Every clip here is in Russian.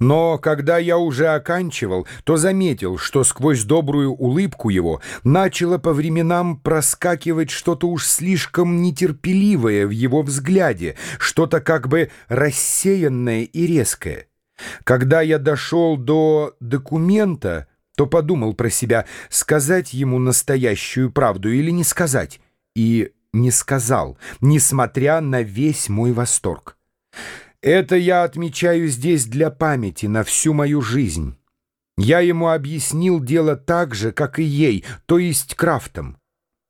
Но когда я уже оканчивал, то заметил, что сквозь добрую улыбку его начало по временам проскакивать что-то уж слишком нетерпеливое в его взгляде, что-то как бы рассеянное и резкое. Когда я дошел до документа, то подумал про себя, сказать ему настоящую правду или не сказать, и не сказал, несмотря на весь мой восторг. Это я отмечаю здесь для памяти на всю мою жизнь. Я ему объяснил дело так же, как и ей, то есть крафтом.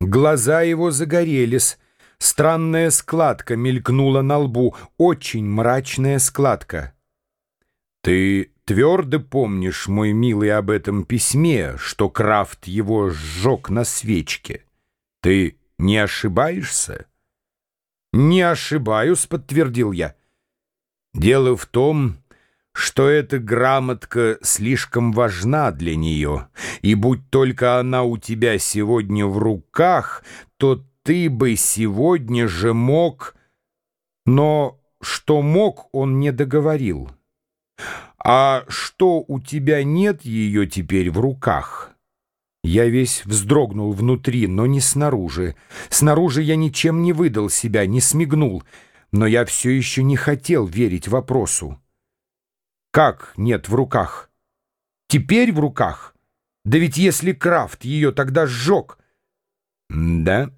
Глаза его загорелись, странная складка мелькнула на лбу, очень мрачная складка. «Ты твердо помнишь, мой милый, об этом письме, что Крафт его сжег на свечке? Ты не ошибаешься?» «Не ошибаюсь», — подтвердил я. Дело в том, что эта грамотка слишком важна для нее, и будь только она у тебя сегодня в руках, то ты бы сегодня же мог... Но что мог, он не договорил. А что у тебя нет ее теперь в руках? Я весь вздрогнул внутри, но не снаружи. Снаружи я ничем не выдал себя, не смигнул — но я все еще не хотел верить вопросу. Как нет в руках? Теперь в руках? Да ведь если Крафт ее тогда сжег... Да?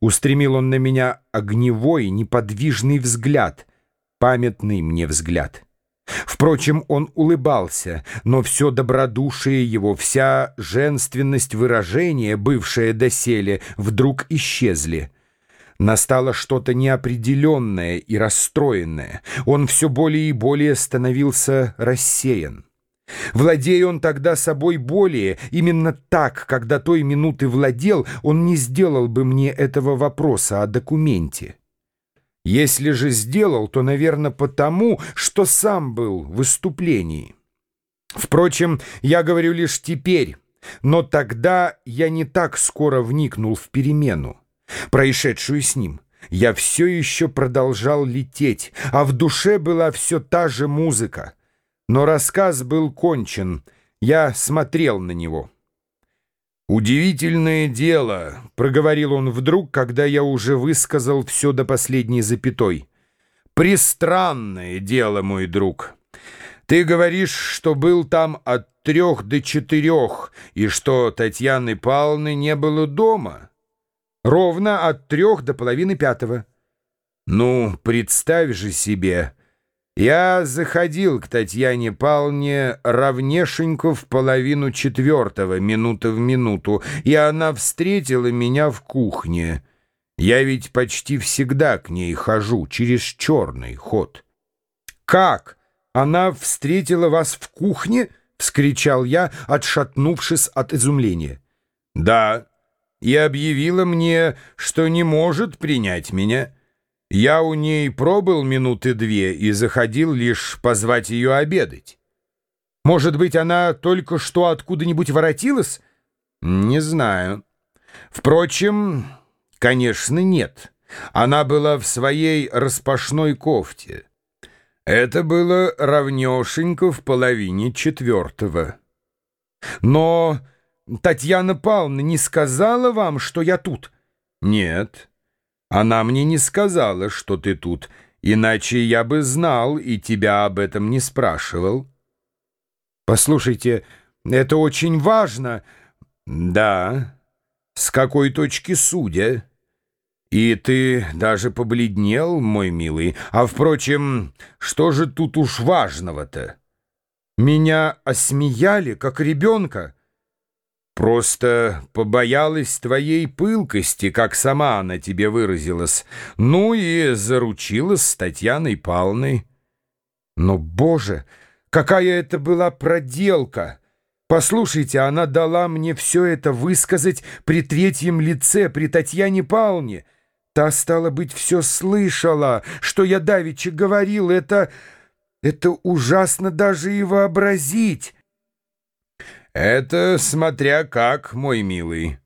Устремил он на меня огневой, неподвижный взгляд, памятный мне взгляд. Впрочем, он улыбался, но все добродушие его, вся женственность выражения, бывшая доселе, вдруг исчезли. Настало что-то неопределенное и расстроенное. Он все более и более становился рассеян. Владея он тогда собой более, именно так, когда той минуты владел, он не сделал бы мне этого вопроса о документе. Если же сделал, то, наверное, потому, что сам был в выступлении. Впрочем, я говорю лишь теперь, но тогда я не так скоро вникнул в перемену происшедшую с ним. Я все еще продолжал лететь, а в душе была все та же музыка. Но рассказ был кончен, я смотрел на него. «Удивительное дело», — проговорил он вдруг, когда я уже высказал все до последней запятой. «Пристранное дело, мой друг. Ты говоришь, что был там от трех до четырех, и что Татьяны Павловны не было дома». Ровно от трех до половины пятого. Ну, представь же себе. Я заходил к Татьяне Павловне равнешенько в половину четвертого, минута в минуту, и она встретила меня в кухне. Я ведь почти всегда к ней хожу через черный ход. «Как? Она встретила вас в кухне?» — вскричал я, отшатнувшись от изумления. «Да» и объявила мне, что не может принять меня. Я у ней пробыл минуты две и заходил лишь позвать ее обедать. Может быть, она только что откуда-нибудь воротилась? Не знаю. Впрочем, конечно, нет. Она была в своей распашной кофте. Это было равнешенько в половине четвертого. Но... Татьяна Павловна не сказала вам, что я тут? Нет, она мне не сказала, что ты тут, иначе я бы знал и тебя об этом не спрашивал. Послушайте, это очень важно. Да, с какой точки судя? И ты даже побледнел, мой милый. А, впрочем, что же тут уж важного-то? Меня осмеяли, как ребенка. Просто побоялась твоей пылкости, как сама она тебе выразилась. Ну и заручилась с Татьяной Павловной. Но, боже, какая это была проделка! Послушайте, она дала мне все это высказать при третьем лице, при Татьяне Павловне. Та, стало быть, все слышала, что я давеча говорил. Это... это ужасно даже и вообразить». «Это смотря как, мой милый.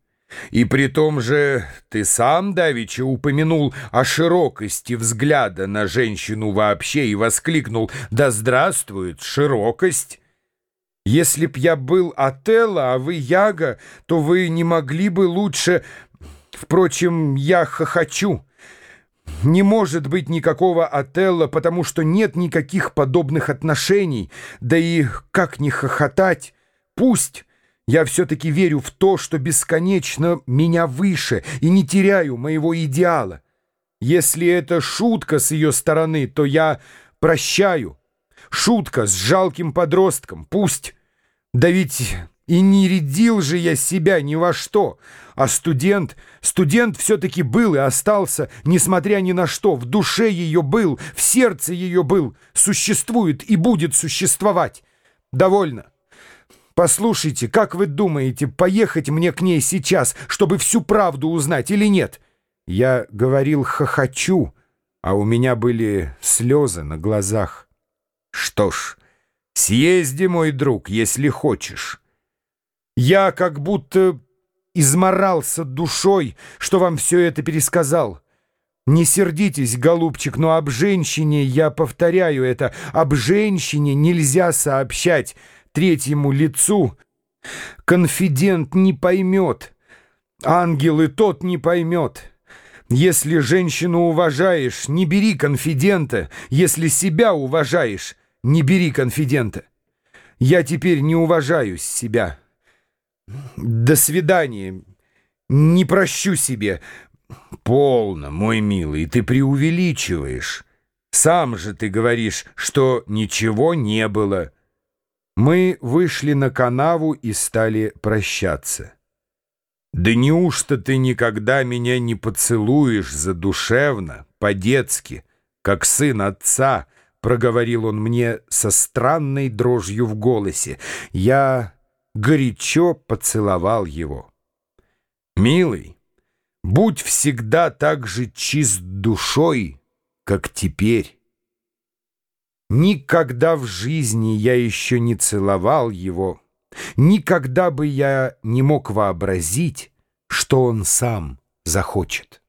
И при том же ты сам, Давича, упомянул о широкости взгляда на женщину вообще и воскликнул «Да здравствует широкость!» Если б я был Отелло, а вы Яга, то вы не могли бы лучше... Впрочем, я хохочу. Не может быть никакого Отелло, потому что нет никаких подобных отношений. Да и как не хохотать? Пусть... Я все-таки верю в то, что бесконечно меня выше и не теряю моего идеала. Если это шутка с ее стороны, то я прощаю. Шутка с жалким подростком, пусть. Да ведь и не рядил же я себя ни во что. А студент, студент все-таки был и остался, несмотря ни на что. В душе ее был, в сердце ее был, существует и будет существовать. Довольно. Послушайте, как вы думаете, поехать мне к ней сейчас, чтобы всю правду узнать или нет? Я говорил «хохочу», а у меня были слезы на глазах. Что ж, съезди, мой друг, если хочешь. Я как будто изморался душой, что вам все это пересказал. Не сердитесь, голубчик, но об женщине, я повторяю это, об женщине нельзя сообщать, третьему лицу, конфидент не поймет, ангел и тот не поймет. Если женщину уважаешь, не бери конфидента, если себя уважаешь, не бери конфидента. Я теперь не уважаю себя. До свидания. Не прощу себе. Полно, мой милый, ты преувеличиваешь. Сам же ты говоришь, что ничего не было. Мы вышли на канаву и стали прощаться. «Да неужто ты никогда меня не поцелуешь задушевно, по-детски, как сын отца?» — проговорил он мне со странной дрожью в голосе. Я горячо поцеловал его. «Милый, будь всегда так же чист душой, как теперь». Никогда в жизни я еще не целовал его, никогда бы я не мог вообразить, что он сам захочет.